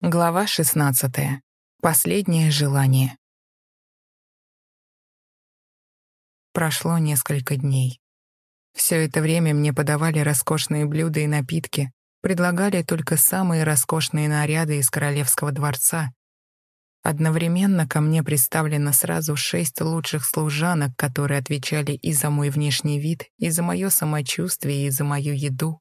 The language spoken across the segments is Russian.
Глава 16. Последнее желание. Прошло несколько дней. Все это время мне подавали роскошные блюда и напитки, предлагали только самые роскошные наряды из королевского дворца. Одновременно ко мне представлено сразу шесть лучших служанок, которые отвечали и за мой внешний вид, и за мое самочувствие, и за мою еду.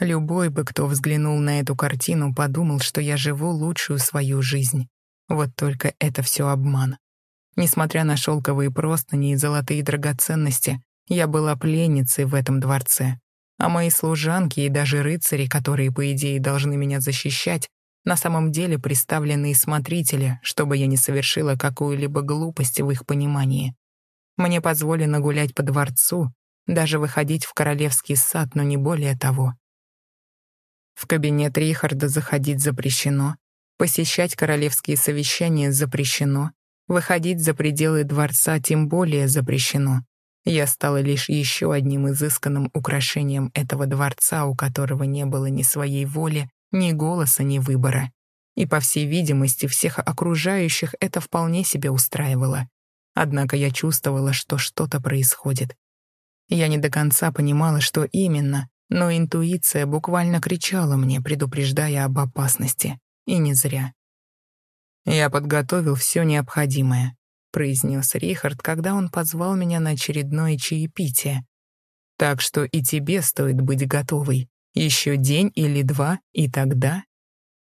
Любой бы, кто взглянул на эту картину, подумал, что я живу лучшую свою жизнь. Вот только это все обман. Несмотря на шелковые простыни и золотые драгоценности, я была пленницей в этом дворце. А мои служанки и даже рыцари, которые, по идее, должны меня защищать, на самом деле представленные смотрители, чтобы я не совершила какую-либо глупость в их понимании. Мне позволено гулять по дворцу, даже выходить в королевский сад, но не более того. В кабинет Рихарда заходить запрещено, посещать королевские совещания запрещено, выходить за пределы дворца тем более запрещено. Я стала лишь еще одним изысканным украшением этого дворца, у которого не было ни своей воли, ни голоса, ни выбора. И, по всей видимости, всех окружающих это вполне себе устраивало. Однако я чувствовала, что что-то происходит. Я не до конца понимала, что именно, но интуиция буквально кричала мне, предупреждая об опасности. И не зря. «Я подготовил все необходимое», — произнес Рихард, когда он позвал меня на очередное чаепитие. «Так что и тебе стоит быть готовой. Еще день или два, и тогда...»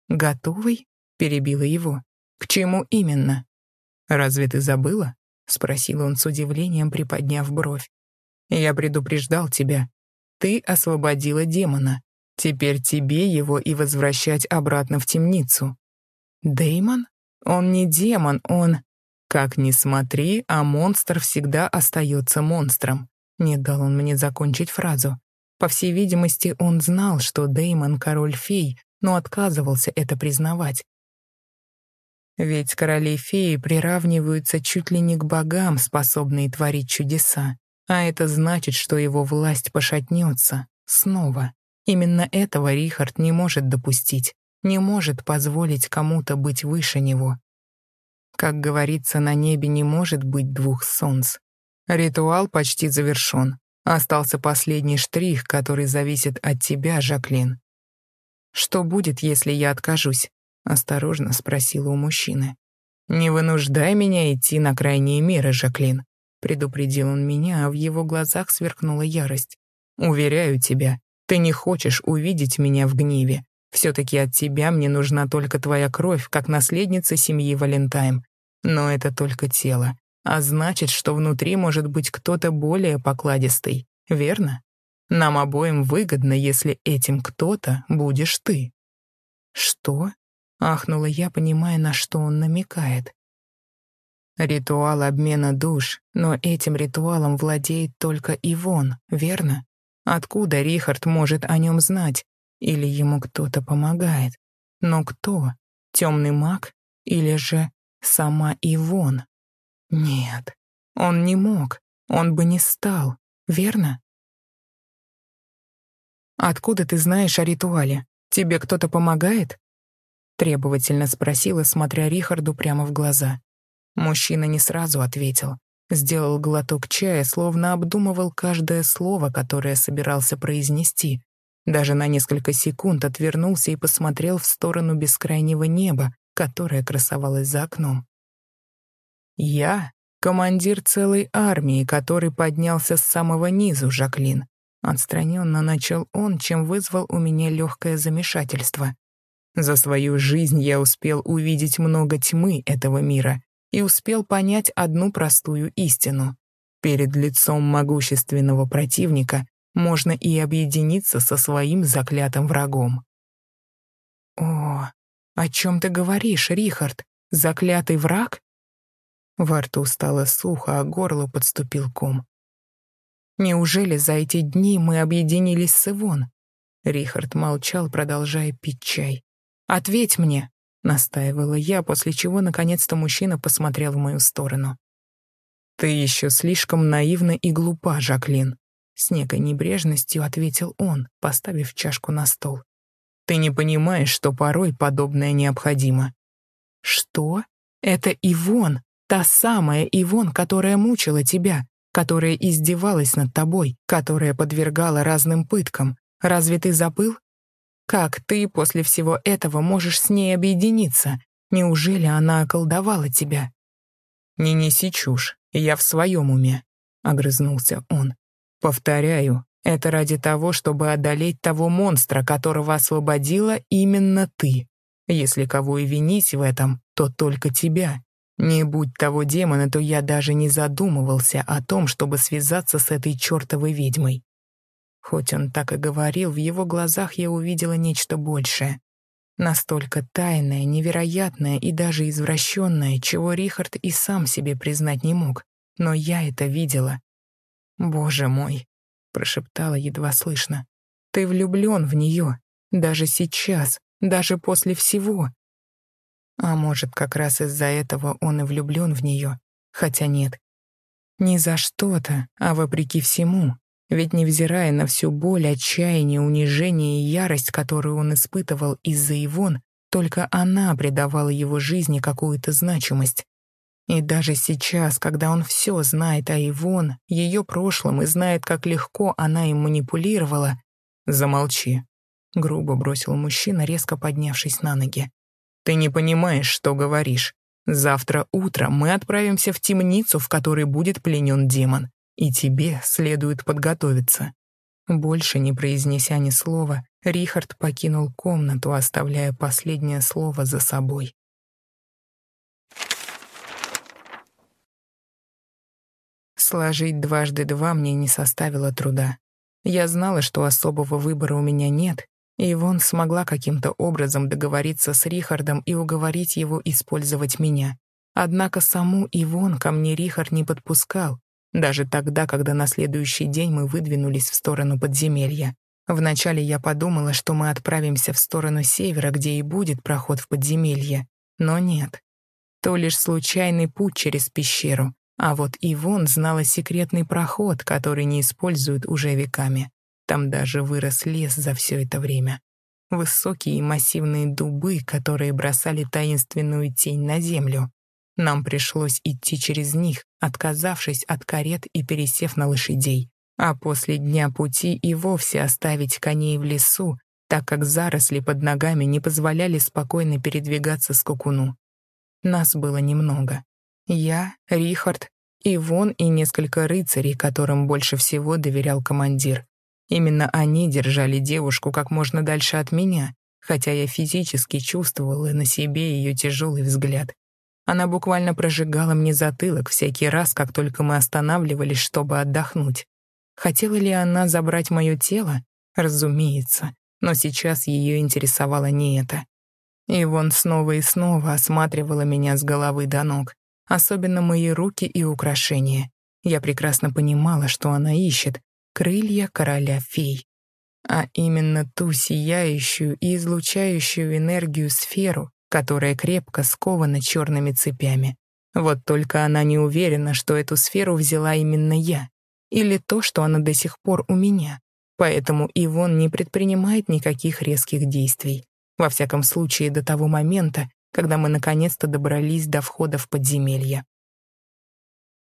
«Готовый?» — перебила его. «К чему именно?» «Разве ты забыла?» — спросил он с удивлением, приподняв бровь. «Я предупреждал тебя, ты освободила демона. Теперь тебе его и возвращать обратно в темницу. Деймон? Он не демон, он... Как ни смотри, а монстр всегда остается монстром. Не дал он мне закончить фразу. По всей видимости, он знал, что Деймон — король-фей, но отказывался это признавать. Ведь короли-феи приравниваются чуть ли не к богам, способные творить чудеса. А это значит, что его власть пошатнется. Снова. Именно этого Рихард не может допустить. Не может позволить кому-то быть выше него. Как говорится, на небе не может быть двух солнц. Ритуал почти завершен. Остался последний штрих, который зависит от тебя, Жаклин. «Что будет, если я откажусь?» — осторожно спросила у мужчины. «Не вынуждай меня идти на крайние меры, Жаклин. Предупредил он меня, а в его глазах сверкнула ярость. «Уверяю тебя, ты не хочешь увидеть меня в гневе. Все-таки от тебя мне нужна только твоя кровь, как наследница семьи Валентайм. Но это только тело. А значит, что внутри может быть кто-то более покладистый, верно? Нам обоим выгодно, если этим кто-то будешь ты». «Что?» — ахнула я, понимая, на что он намекает. Ритуал обмена душ, но этим ритуалом владеет только Ивон, верно? Откуда Рихард может о нем знать? Или ему кто-то помогает? Но кто? Темный маг? Или же сама Ивон? Нет, он не мог, он бы не стал, верно? «Откуда ты знаешь о ритуале? Тебе кто-то помогает?» Требовательно спросила, смотря Рихарду прямо в глаза. Мужчина не сразу ответил. Сделал глоток чая, словно обдумывал каждое слово, которое собирался произнести. Даже на несколько секунд отвернулся и посмотрел в сторону бескрайнего неба, которое красовалось за окном. «Я — командир целой армии, который поднялся с самого низу, Жаклин», Отстраненно начал он, чем вызвал у меня легкое замешательство. За свою жизнь я успел увидеть много тьмы этого мира и успел понять одну простую истину. Перед лицом могущественного противника можно и объединиться со своим заклятым врагом. «О, о чем ты говоришь, Рихард? Заклятый враг?» Во рту стало сухо, а горло подступил ком. «Неужели за эти дни мы объединились с Ивон?» Рихард молчал, продолжая пить чай. «Ответь мне!» — настаивала я, после чего наконец-то мужчина посмотрел в мою сторону. «Ты еще слишком наивна и глупа, Жаклин», — с некой небрежностью ответил он, поставив чашку на стол. «Ты не понимаешь, что порой подобное необходимо». «Что? Это Ивон, та самая Ивон, которая мучила тебя, которая издевалась над тобой, которая подвергала разным пыткам. Разве ты забыл? Как ты после всего этого можешь с ней объединиться? Неужели она околдовала тебя?» «Не неси чушь, я в своем уме», — огрызнулся он. «Повторяю, это ради того, чтобы одолеть того монстра, которого освободила именно ты. Если кого и винить в этом, то только тебя. Не будь того демона, то я даже не задумывался о том, чтобы связаться с этой чертовой ведьмой. Хоть он так и говорил, в его глазах я увидела нечто большее. Настолько тайное, невероятное и даже извращенное, чего Рихард и сам себе признать не мог. Но я это видела. «Боже мой!» — прошептала едва слышно. «Ты влюблен в нее. Даже сейчас, даже после всего. А может, как раз из-за этого он и влюблен в нее. Хотя нет. Не за что-то, а вопреки всему. Ведь невзирая на всю боль, отчаяние, унижение и ярость, которую он испытывал из-за Ивон, только она придавала его жизни какую-то значимость. И даже сейчас, когда он все знает о Ивон, ее прошлом и знает, как легко она им манипулировала, «Замолчи», — грубо бросил мужчина, резко поднявшись на ноги. «Ты не понимаешь, что говоришь. Завтра утром мы отправимся в темницу, в которой будет пленен демон и тебе следует подготовиться». Больше не произнеся ни слова, Рихард покинул комнату, оставляя последнее слово за собой. Сложить дважды два мне не составило труда. Я знала, что особого выбора у меня нет, и Вон смогла каким-то образом договориться с Рихардом и уговорить его использовать меня. Однако саму Ивон ко мне Рихард не подпускал, даже тогда, когда на следующий день мы выдвинулись в сторону подземелья. Вначале я подумала, что мы отправимся в сторону севера, где и будет проход в подземелье. Но нет. То лишь случайный путь через пещеру. А вот Ивон знала секретный проход, который не используют уже веками. Там даже вырос лес за все это время. Высокие и массивные дубы, которые бросали таинственную тень на землю. Нам пришлось идти через них, отказавшись от карет и пересев на лошадей. А после дня пути и вовсе оставить коней в лесу, так как заросли под ногами не позволяли спокойно передвигаться скакуну. Нас было немного. Я, Рихард, Ивон и несколько рыцарей, которым больше всего доверял командир. Именно они держали девушку как можно дальше от меня, хотя я физически чувствовала на себе ее тяжелый взгляд. Она буквально прожигала мне затылок всякий раз, как только мы останавливались, чтобы отдохнуть. Хотела ли она забрать мое тело? Разумеется, но сейчас ее интересовало не это. И вон снова и снова осматривала меня с головы до ног, особенно мои руки и украшения. Я прекрасно понимала, что она ищет — крылья короля фей. А именно ту сияющую и излучающую энергию сферу, которая крепко скована черными цепями. Вот только она не уверена, что эту сферу взяла именно я, или то, что она до сих пор у меня. Поэтому Ивон не предпринимает никаких резких действий. Во всяком случае, до того момента, когда мы наконец-то добрались до входа в подземелье.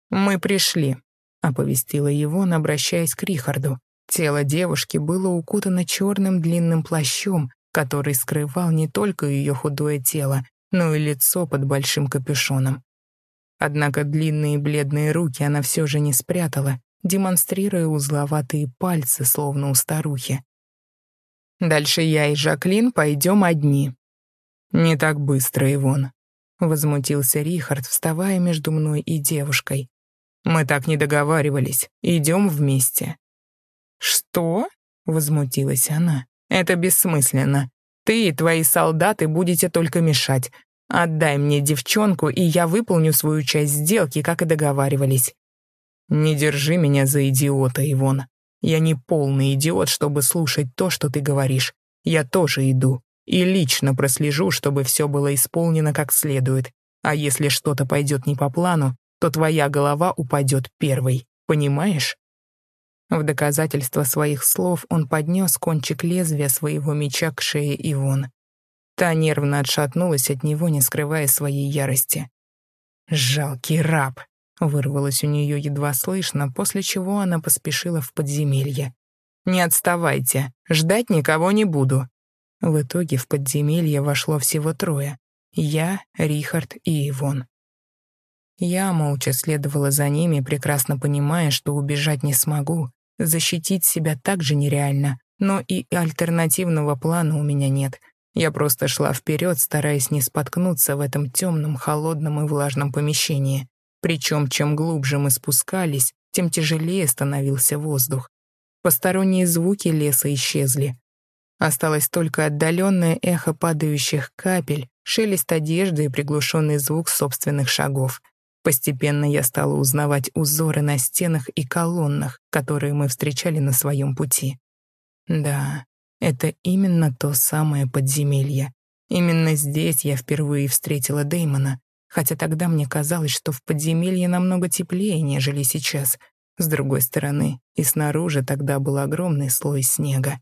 «Мы пришли», — оповестила Ивон, обращаясь к Рихарду. Тело девушки было укутано черным длинным плащом, который скрывал не только ее худое тело, но и лицо под большим капюшоном. Однако длинные бледные руки она все же не спрятала, демонстрируя узловатые пальцы, словно у старухи. «Дальше я и Жаклин пойдем одни». «Не так быстро, Ивон», — возмутился Рихард, вставая между мной и девушкой. «Мы так не договаривались. Идем вместе». «Что?» — возмутилась она. Это бессмысленно. Ты и твои солдаты будете только мешать. Отдай мне девчонку, и я выполню свою часть сделки, как и договаривались. Не держи меня за идиота, Ивон. Я не полный идиот, чтобы слушать то, что ты говоришь. Я тоже иду. И лично прослежу, чтобы все было исполнено как следует. А если что-то пойдет не по плану, то твоя голова упадет первой. Понимаешь? В доказательство своих слов он поднес кончик лезвия своего меча к шее Ивон. Та нервно отшатнулась от него, не скрывая своей ярости. «Жалкий раб!» — вырвалось у нее едва слышно, после чего она поспешила в подземелье. «Не отставайте, ждать никого не буду». В итоге в подземелье вошло всего трое. Я, Рихард и Ивон. Я молча следовала за ними, прекрасно понимая, что убежать не смогу. Защитить себя также нереально, но и альтернативного плана у меня нет. Я просто шла вперед, стараясь не споткнуться в этом темном, холодном и влажном помещении. Причем, чем глубже мы спускались, тем тяжелее становился воздух. Посторонние звуки леса исчезли. Осталось только отдаленное эхо падающих капель, шелест одежды и приглушенный звук собственных шагов — Постепенно я стала узнавать узоры на стенах и колоннах, которые мы встречали на своем пути. Да, это именно то самое подземелье. Именно здесь я впервые встретила Дэймона, хотя тогда мне казалось, что в подземелье намного теплее, нежели сейчас. С другой стороны, и снаружи тогда был огромный слой снега.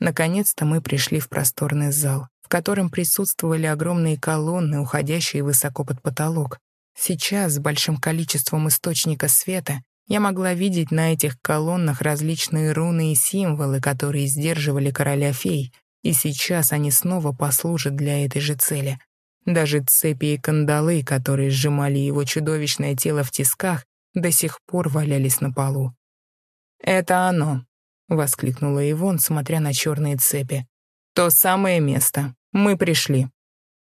Наконец-то мы пришли в просторный зал, в котором присутствовали огромные колонны, уходящие высоко под потолок, Сейчас, с большим количеством источника света, я могла видеть на этих колоннах различные руны и символы, которые сдерживали короля фей, и сейчас они снова послужат для этой же цели. Даже цепи и кандалы, которые сжимали его чудовищное тело в тисках, до сих пор валялись на полу. «Это оно», — воскликнула Ивон, смотря на черные цепи. «То самое место. Мы пришли».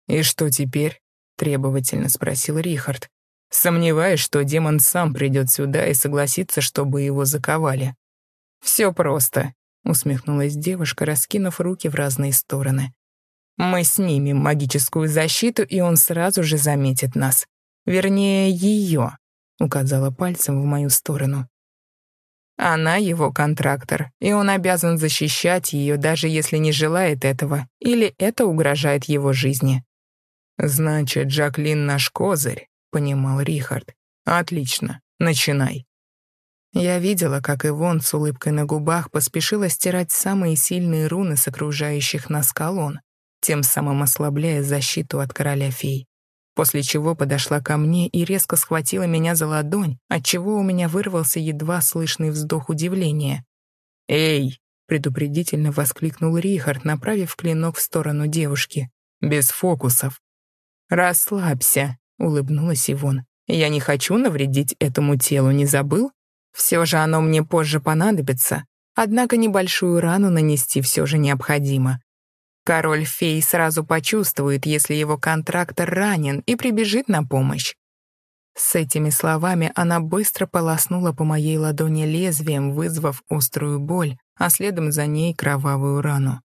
«И что теперь?» — требовательно спросил Рихард. «Сомневаюсь, что демон сам придет сюда и согласится, чтобы его заковали». «Все просто», — усмехнулась девушка, раскинув руки в разные стороны. «Мы снимем магическую защиту, и он сразу же заметит нас. Вернее, ее», — указала пальцем в мою сторону. Она его контрактор, и он обязан защищать ее, даже если не желает этого, или это угрожает его жизни. «Значит, Джаклин наш козырь», — понимал Рихард. «Отлично, начинай». Я видела, как Ивон с улыбкой на губах поспешила стирать самые сильные руны с окружающих нас колонн, тем самым ослабляя защиту от короля фей. После чего подошла ко мне и резко схватила меня за ладонь, отчего у меня вырвался едва слышный вздох удивления. «Эй!» — предупредительно воскликнул Рихард, направив клинок в сторону девушки. «Без фокусов. «Расслабься», — улыбнулась Ивон. «Я не хочу навредить этому телу, не забыл? Все же оно мне позже понадобится, однако небольшую рану нанести все же необходимо. Король фей сразу почувствует, если его контрактор ранен, и прибежит на помощь. С этими словами она быстро полоснула по моей ладони лезвием, вызвав острую боль, а следом за ней кровавую рану.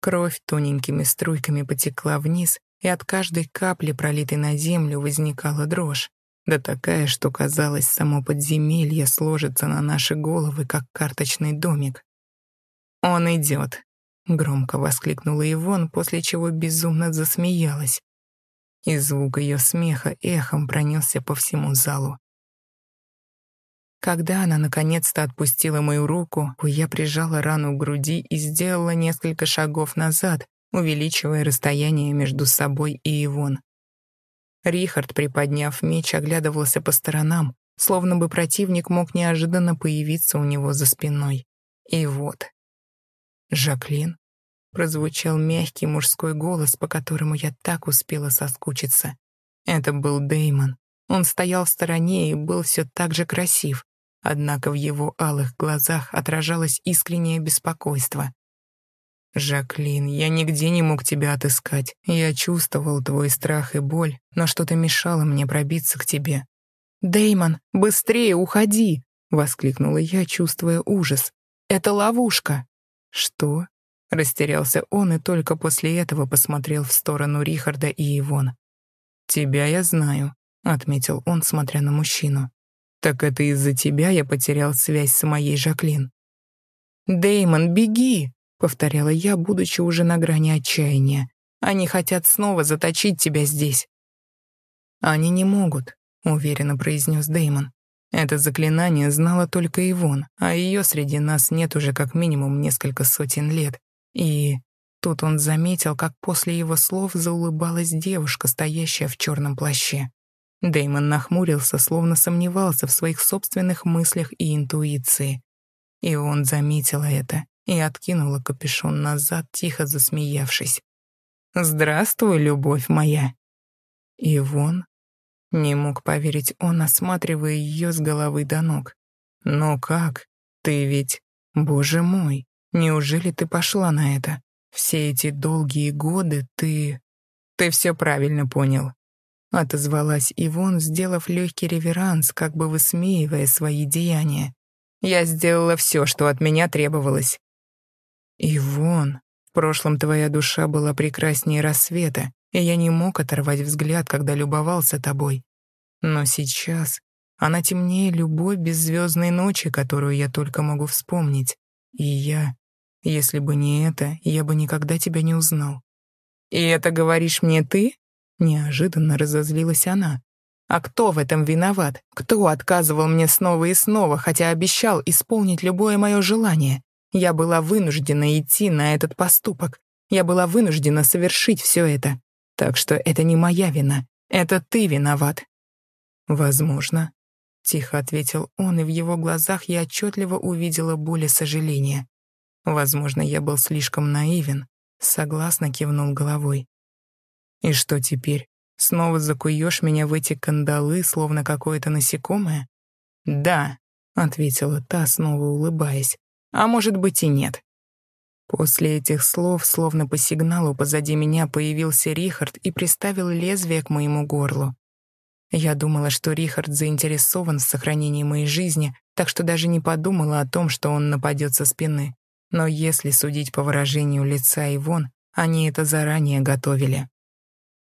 Кровь тоненькими струйками потекла вниз, и от каждой капли, пролитой на землю, возникала дрожь. Да такая, что казалось, само подземелье сложится на наши головы, как карточный домик. «Он идет», — громко воскликнула Ивон, после чего безумно засмеялась. И звук ее смеха эхом пронесся по всему залу. Когда она наконец-то отпустила мою руку, я прижала рану к груди и сделала несколько шагов назад, увеличивая расстояние между собой и Ивон. Рихард, приподняв меч, оглядывался по сторонам, словно бы противник мог неожиданно появиться у него за спиной. И вот. «Жаклин?» — прозвучал мягкий мужской голос, по которому я так успела соскучиться. Это был Деймон. Он стоял в стороне и был все так же красив, однако в его алых глазах отражалось искреннее беспокойство. «Жаклин, я нигде не мог тебя отыскать. Я чувствовал твой страх и боль, но что-то мешало мне пробиться к тебе». Деймон, быстрее уходи!» — воскликнула я, чувствуя ужас. «Это ловушка!» «Что?» — растерялся он и только после этого посмотрел в сторону Рихарда и Ивон. «Тебя я знаю», — отметил он, смотря на мужчину. «Так это из-за тебя я потерял связь с моей Жаклин». Деймон, беги!» — повторяла я, будучи уже на грани отчаяния. «Они хотят снова заточить тебя здесь». «Они не могут», — уверенно произнес Дэймон. Это заклинание знала только Ивон, а ее среди нас нет уже как минимум несколько сотен лет. И тут он заметил, как после его слов заулыбалась девушка, стоящая в черном плаще. Дэймон нахмурился, словно сомневался в своих собственных мыслях и интуиции. И он заметила это и откинула капюшон назад, тихо засмеявшись. «Здравствуй, любовь моя!» Ивон не мог поверить он, осматривая ее с головы до ног. «Но как? Ты ведь... Боже мой, неужели ты пошла на это? Все эти долгие годы ты... Ты все правильно понял. Отозвалась Ивон, сделав легкий реверанс, как бы высмеивая свои деяния. «Я сделала все, что от меня требовалось». «Ивон, в прошлом твоя душа была прекраснее рассвета, и я не мог оторвать взгляд, когда любовался тобой. Но сейчас она темнее любой беззвездной ночи, которую я только могу вспомнить. И я, если бы не это, я бы никогда тебя не узнал. «И это говоришь мне ты?» Неожиданно разозлилась она. «А кто в этом виноват? Кто отказывал мне снова и снова, хотя обещал исполнить любое мое желание? Я была вынуждена идти на этот поступок. Я была вынуждена совершить все это. Так что это не моя вина. Это ты виноват». «Возможно», — тихо ответил он, и в его глазах я отчетливо увидела боль и сожаление. «Возможно, я был слишком наивен», — согласно кивнул головой. И что теперь? Снова закуешь меня в эти кандалы, словно какое-то насекомое? Да, ответила та, снова улыбаясь. А может быть и нет. После этих слов, словно по сигналу позади меня появился Рихард и приставил лезвие к моему горлу. Я думала, что Рихард заинтересован в сохранении моей жизни, так что даже не подумала о том, что он нападет со спины. Но если судить по выражению лица Ивон, они это заранее готовили.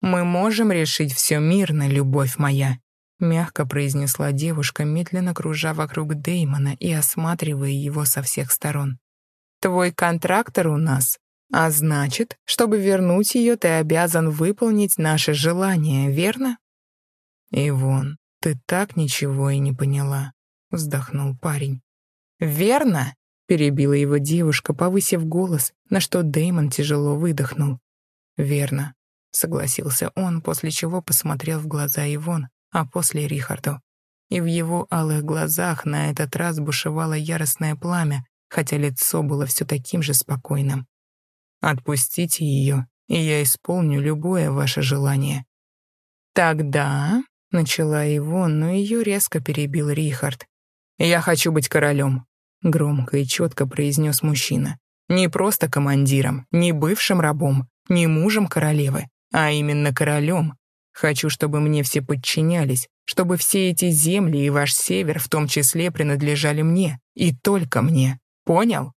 «Мы можем решить все мирно, любовь моя», — мягко произнесла девушка, медленно кружа вокруг Деймона и осматривая его со всех сторон. «Твой контрактор у нас, а значит, чтобы вернуть ее, ты обязан выполнить наше желание, верно?» «Ивон, ты так ничего и не поняла», — вздохнул парень. «Верно?» — перебила его девушка, повысив голос, на что Деймон тяжело выдохнул. «Верно согласился он, после чего посмотрел в глаза Ивон, а после Рихарду. И в его алых глазах на этот раз бушевало яростное пламя, хотя лицо было все таким же спокойным. «Отпустите ее, и я исполню любое ваше желание». «Тогда...» — начала Ивон, но ее резко перебил Рихард. «Я хочу быть королем», — громко и четко произнес мужчина. «Не просто командиром, не бывшим рабом, не мужем королевы, а именно королем. Хочу, чтобы мне все подчинялись, чтобы все эти земли и ваш север в том числе принадлежали мне, и только мне. Понял?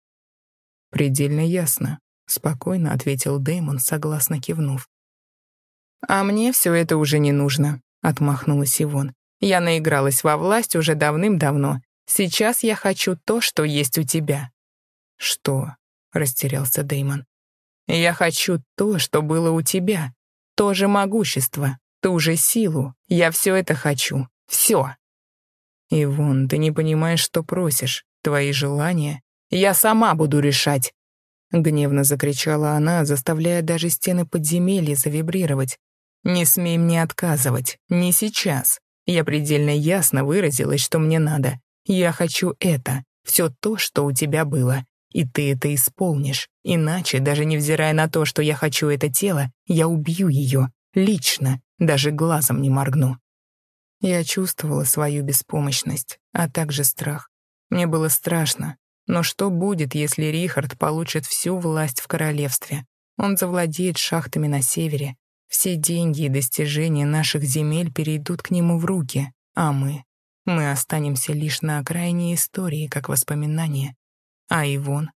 Предельно ясно, спокойно ответил Дэймон, согласно кивнув. А мне все это уже не нужно, отмахнулась Ивон. Я наигралась во власть уже давным-давно. Сейчас я хочу то, что есть у тебя. Что? растерялся Дэймон. Я хочу то, что было у тебя. То же могущество, ту же силу. Я все это хочу. Все. Ивон, ты не понимаешь, что просишь. Твои желания. Я сама буду решать. Гневно закричала она, заставляя даже стены подземелья завибрировать. «Не смей мне отказывать. Не сейчас. Я предельно ясно выразилась, что мне надо. Я хочу это. Все то, что у тебя было. И ты это исполнишь. Иначе, даже невзирая на то, что я хочу это тело, я убью ее. Лично. Даже глазом не моргну. Я чувствовала свою беспомощность, а также страх. Мне было страшно. Но что будет, если Рихард получит всю власть в королевстве? Он завладеет шахтами на севере. Все деньги и достижения наших земель перейдут к нему в руки, а мы... Мы останемся лишь на окраине истории, как воспоминания. А Ивон?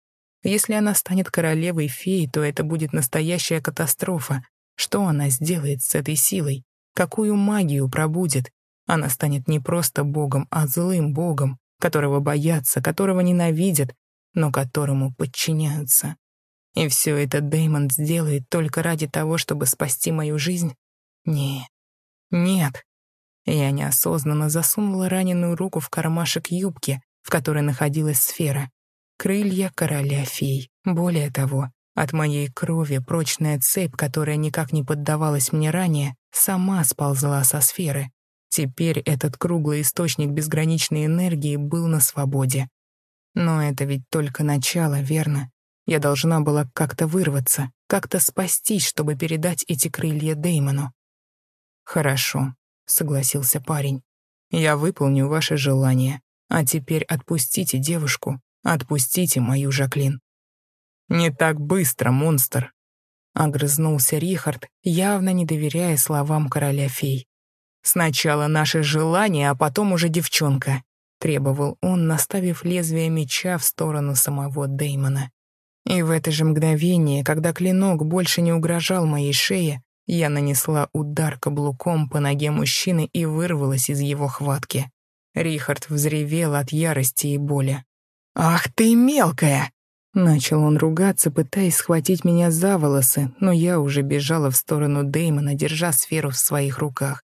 Если она станет королевой феи, то это будет настоящая катастрофа. Что она сделает с этой силой? Какую магию пробудет? Она станет не просто богом, а злым богом, которого боятся, которого ненавидят, но которому подчиняются. И все это Дэймон сделает только ради того, чтобы спасти мою жизнь? Нет. Нет. Я неосознанно засунула раненую руку в кармашек юбки, в которой находилась сфера. Крылья короля фей. Более того, от моей крови прочная цепь, которая никак не поддавалась мне ранее, сама сползла со сферы. Теперь этот круглый источник безграничной энергии был на свободе. Но это ведь только начало, верно? Я должна была как-то вырваться, как-то спастись, чтобы передать эти крылья Деймону. «Хорошо», — согласился парень. «Я выполню ваше желание. А теперь отпустите девушку, отпустите мою Жаклин». «Не так быстро, монстр!» — огрызнулся Рихард, явно не доверяя словам короля фей. «Сначала наше желание, а потом уже девчонка», — требовал он, наставив лезвие меча в сторону самого Деймона. И в это же мгновение, когда клинок больше не угрожал моей шее, я нанесла удар каблуком по ноге мужчины и вырвалась из его хватки. Рихард взревел от ярости и боли. «Ах ты мелкая!» Начал он ругаться, пытаясь схватить меня за волосы, но я уже бежала в сторону Дэймона, держа сферу в своих руках.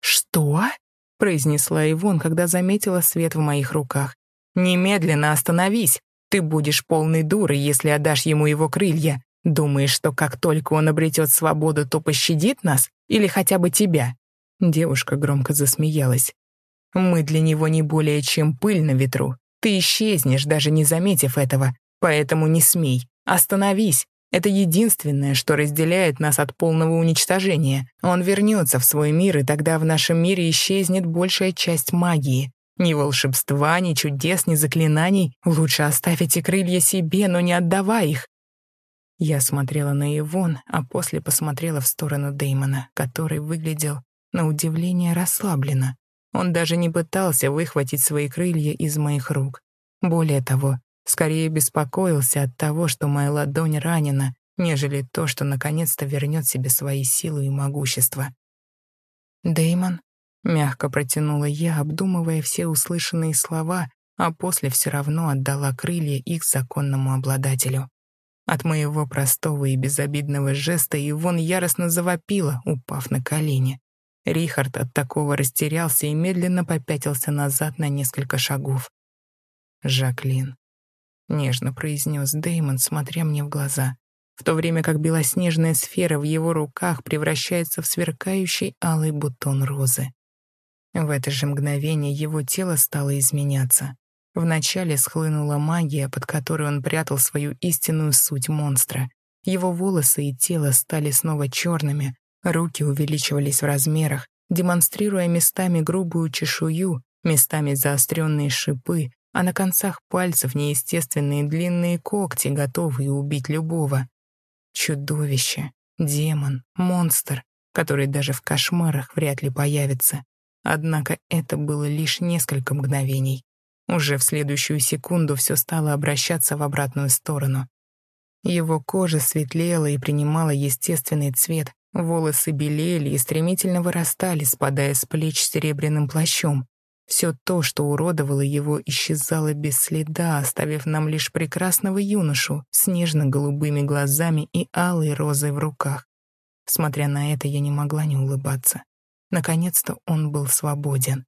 «Что?» — произнесла Ивон, когда заметила свет в моих руках. «Немедленно остановись! Ты будешь полной дурой, если отдашь ему его крылья. Думаешь, что как только он обретет свободу, то пощадит нас? Или хотя бы тебя?» Девушка громко засмеялась. Мы для него не более чем пыль на ветру. Ты исчезнешь, даже не заметив этого. Поэтому не смей. Остановись. Это единственное, что разделяет нас от полного уничтожения. Он вернется в свой мир, и тогда в нашем мире исчезнет большая часть магии. Ни волшебства, ни чудес, ни заклинаний. Лучше оставь эти крылья себе, но не отдавай их. Я смотрела на Ивон, а после посмотрела в сторону Деймона, который выглядел, на удивление, расслабленно. Он даже не пытался выхватить свои крылья из моих рук. Более того, скорее беспокоился от того, что моя ладонь ранена, нежели то, что наконец-то вернет себе свои силы и могущество. Деймон мягко протянула я, обдумывая все услышанные слова, а после все равно отдала крылья их законному обладателю. От моего простого и безобидного жеста Ивон яростно завопила, упав на колени. Рихард от такого растерялся и медленно попятился назад на несколько шагов. «Жаклин», — нежно произнес Деймон, смотря мне в глаза, в то время как белоснежная сфера в его руках превращается в сверкающий алый бутон розы. В это же мгновение его тело стало изменяться. Вначале схлынула магия, под которой он прятал свою истинную суть монстра. Его волосы и тело стали снова черными, Руки увеличивались в размерах, демонстрируя местами грубую чешую, местами заостренные шипы, а на концах пальцев неестественные длинные когти, готовые убить любого. Чудовище, демон, монстр, который даже в кошмарах вряд ли появится. Однако это было лишь несколько мгновений. Уже в следующую секунду все стало обращаться в обратную сторону. Его кожа светлела и принимала естественный цвет, Волосы белели и стремительно вырастали, спадая с плеч серебряным плащом. Все то, что уродовало его, исчезало без следа, оставив нам лишь прекрасного юношу с нежно-голубыми глазами и алой розой в руках. Смотря на это, я не могла не улыбаться. Наконец-то он был свободен.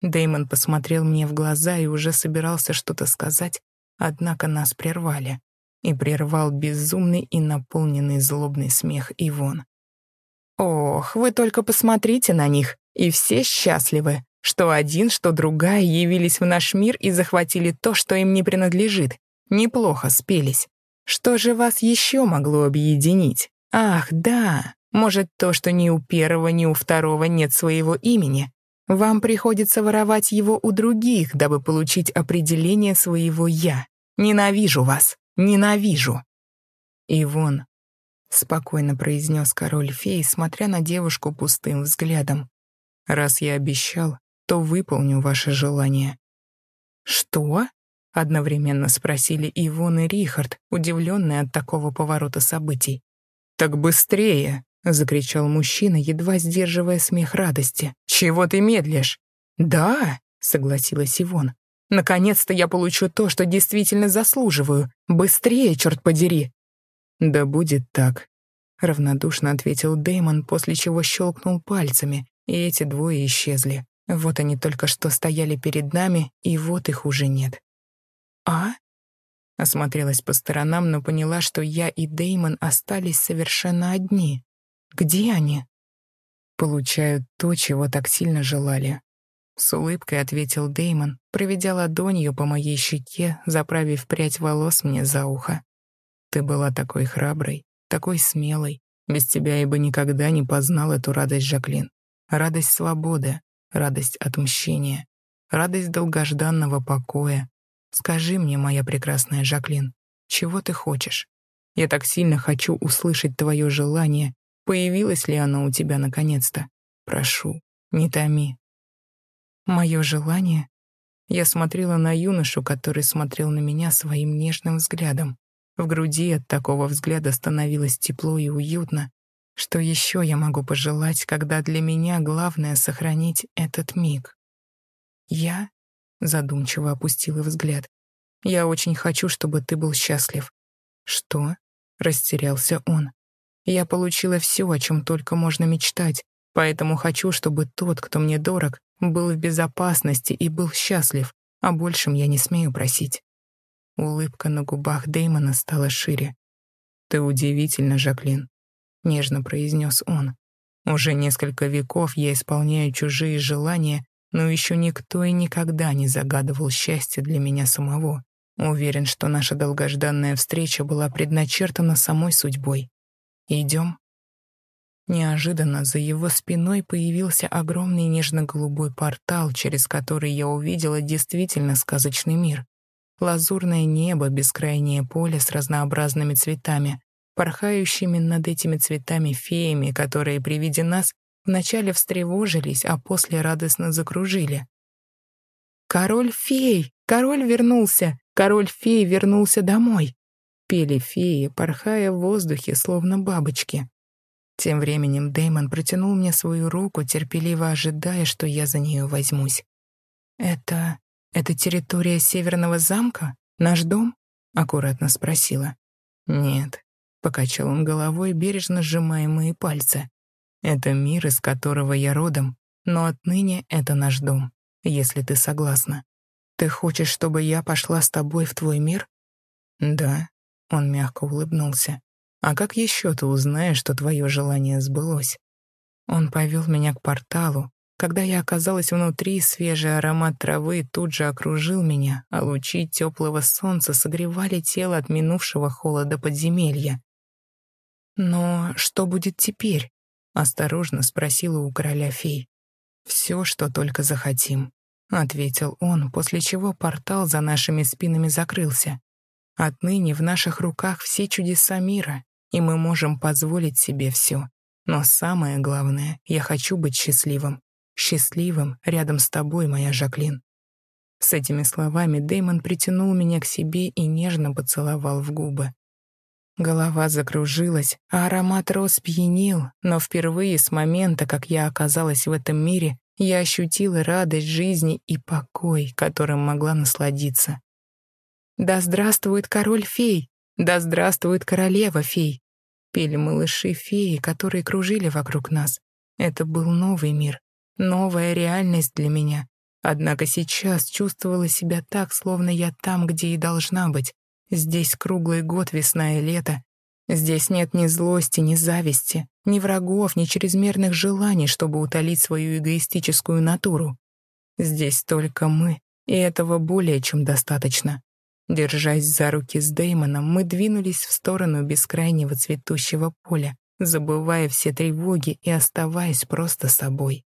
Дэймон посмотрел мне в глаза и уже собирался что-то сказать, однако нас прервали. И прервал безумный и наполненный злобный смех Ивон. Ох, вы только посмотрите на них, и все счастливы, что один, что другая явились в наш мир и захватили то, что им не принадлежит. Неплохо спелись. Что же вас еще могло объединить? Ах, да, может, то, что ни у первого, ни у второго нет своего имени. Вам приходится воровать его у других, дабы получить определение своего «я». Ненавижу вас, ненавижу. И вон, спокойно произнес король фей, смотря на девушку пустым взглядом. Раз я обещал, то выполню ваше желание. Что? Одновременно спросили Ивон и Рихард, удивленные от такого поворота событий. «Так быстрее!» — закричал мужчина, едва сдерживая смех радости. «Чего ты медлишь?» «Да!» — согласилась Ивон. «Наконец-то я получу то, что действительно заслуживаю. Быстрее, черт подери!» «Да будет так», — равнодушно ответил Дэймон, после чего щелкнул пальцами, и эти двое исчезли. Вот они только что стояли перед нами, и вот их уже нет. «А?» Осмотрелась по сторонам, но поняла, что я и Деймон остались совершенно одни. «Где они?» «Получают то, чего так сильно желали». С улыбкой ответил Деймон, проведя ладонью по моей щеке, заправив прядь волос мне за ухо. «Ты была такой храброй, такой смелой. Без тебя я бы никогда не познал эту радость, Жаклин. Радость свободы, радость отмщения, радость долгожданного покоя. Скажи мне, моя прекрасная Жаклин, чего ты хочешь? Я так сильно хочу услышать твое желание. Появилось ли оно у тебя наконец-то? Прошу, не томи. Мое желание? Я смотрела на юношу, который смотрел на меня своим нежным взглядом. В груди от такого взгляда становилось тепло и уютно. Что еще я могу пожелать, когда для меня главное — сохранить этот миг? Я задумчиво опустила взгляд. «Я очень хочу, чтобы ты был счастлив». «Что?» — растерялся он. «Я получила все, о чем только можно мечтать, поэтому хочу, чтобы тот, кто мне дорог, был в безопасности и был счастлив, а большем я не смею просить». Улыбка на губах Дэймона стала шире. «Ты удивительно, Жаклин», — нежно произнес он. «Уже несколько веков я исполняю чужие желания, но еще никто и никогда не загадывал счастья для меня самого. Уверен, что наша долгожданная встреча была предначертана самой судьбой. Идем?» Неожиданно за его спиной появился огромный нежно-голубой портал, через который я увидела действительно сказочный мир лазурное небо, бескрайнее поле с разнообразными цветами, порхающими над этими цветами феями, которые при виде нас вначале встревожились, а после радостно закружили. «Король фей! Король вернулся! Король фей вернулся домой!» Пели феи, порхая в воздухе, словно бабочки. Тем временем Дэймон протянул мне свою руку, терпеливо ожидая, что я за нее возьмусь. «Это «Это территория Северного замка? Наш дом?» — аккуратно спросила. «Нет», — покачал он головой, бережно сжимая мои пальцы. «Это мир, из которого я родом, но отныне это наш дом, если ты согласна. Ты хочешь, чтобы я пошла с тобой в твой мир?» «Да», — он мягко улыбнулся. «А как еще ты узнаешь, что твое желание сбылось?» Он повел меня к порталу, когда я оказалась внутри, свежий аромат травы тут же окружил меня, а лучи теплого солнца согревали тело от минувшего холода подземелья. «Но что будет теперь?» — осторожно спросила у короля фей. «Все, что только захотим», — ответил он, после чего портал за нашими спинами закрылся. «Отныне в наших руках все чудеса мира, и мы можем позволить себе все. Но самое главное, я хочу быть счастливым счастливым рядом с тобой, моя Жаклин». С этими словами Дэймон притянул меня к себе и нежно поцеловал в губы. Голова закружилась, а аромат роз пьянил, но впервые с момента, как я оказалась в этом мире, я ощутила радость жизни и покой, которым могла насладиться. «Да здравствует король-фей! Да здравствует королева-фей!» Пели малыши-феи, которые кружили вокруг нас. Это был новый мир, новая реальность для меня. Однако сейчас чувствовала себя так, словно я там, где и должна быть. Здесь круглый год весна и лето. Здесь нет ни злости, ни зависти, ни врагов, ни чрезмерных желаний, чтобы утолить свою эгоистическую натуру. Здесь только мы, и этого более чем достаточно. Держась за руки с Деймоном, мы двинулись в сторону бескрайнего цветущего поля, забывая все тревоги и оставаясь просто собой.